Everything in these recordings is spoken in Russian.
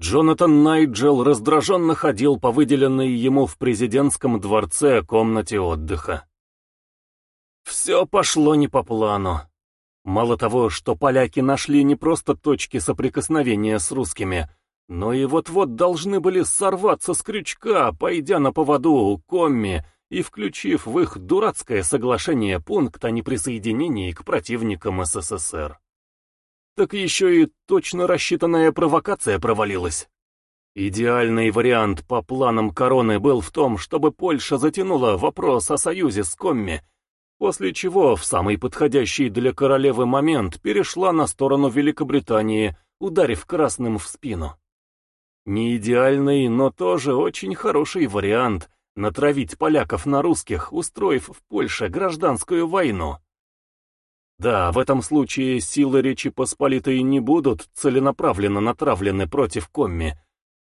Джонатан Найджел раздраженно ходил по выделенной ему в президентском дворце комнате отдыха. Все пошло не по плану. Мало того, что поляки нашли не просто точки соприкосновения с русскими, но и вот-вот должны были сорваться с крючка, пойдя на поводу у Комми и включив в их дурацкое соглашение пункт о неприсоединении к противникам СССР. Так еще и точно рассчитанная провокация провалилась. Идеальный вариант по планам короны был в том, чтобы Польша затянула вопрос о союзе с Комми после чего в самый подходящий для королевы момент перешла на сторону Великобритании, ударив красным в спину. Не идеальный, но тоже очень хороший вариант натравить поляков на русских, устроив в Польше гражданскую войну. Да, в этом случае силы Речи Посполитой не будут целенаправленно натравлены против Комми,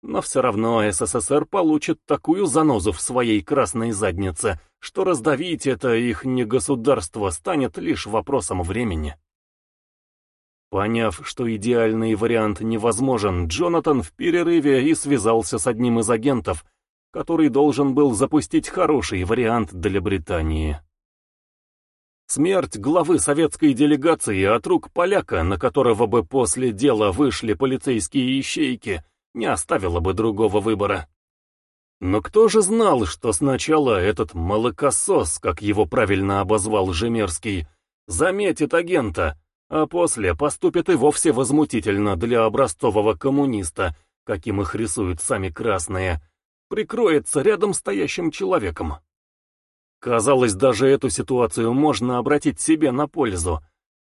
но все равно СССР получит такую занозу в своей красной заднице, что раздавить это их не государство станет лишь вопросом времени. Поняв, что идеальный вариант невозможен, Джонатан в перерыве и связался с одним из агентов, который должен был запустить хороший вариант для Британии. Смерть главы советской делегации от рук поляка, на которого бы после дела вышли полицейские ищейки, не оставила бы другого выбора. Но кто же знал, что сначала этот молокосос, как его правильно обозвал Жемерский, заметит агента, а после поступит и вовсе возмутительно для образцового коммуниста, каким их рисуют сами красные, прикроется рядом стоящим человеком. Казалось, даже эту ситуацию можно обратить себе на пользу.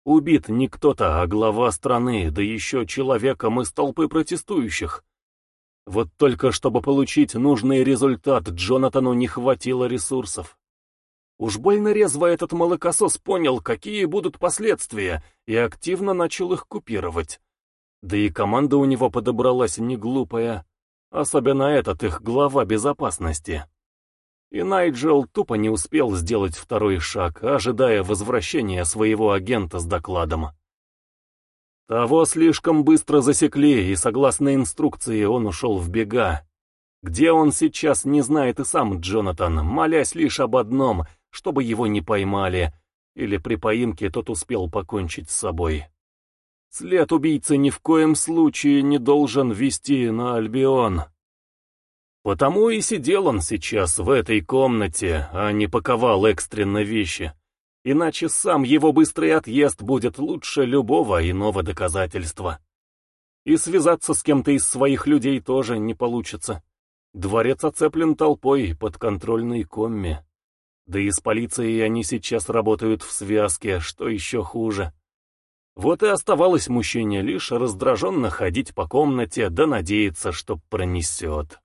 Убит не кто-то, а глава страны, да еще человеком из толпы протестующих. Вот только чтобы получить нужный результат, Джонатану не хватило ресурсов. Уж больно резво этот молокосос понял, какие будут последствия, и активно начал их купировать. Да и команда у него подобралась не глупая, особенно этот их глава безопасности. И Найджел тупо не успел сделать второй шаг, ожидая возвращения своего агента с докладом. Того слишком быстро засекли, и согласно инструкции он ушел в бега. Где он сейчас, не знает и сам Джонатан, молясь лишь об одном, чтобы его не поймали, или при поимке тот успел покончить с собой. След убийцы ни в коем случае не должен вести на Альбион. Потому и сидел он сейчас в этой комнате, а не паковал экстренно вещи иначе сам его быстрый отъезд будет лучше любого иного доказательства. И связаться с кем-то из своих людей тоже не получится. Дворец оцеплен толпой подконтрольной комме. Да и с полицией они сейчас работают в связке, что еще хуже. Вот и оставалось мужчине лишь раздраженно ходить по комнате да надеяться, что пронесет.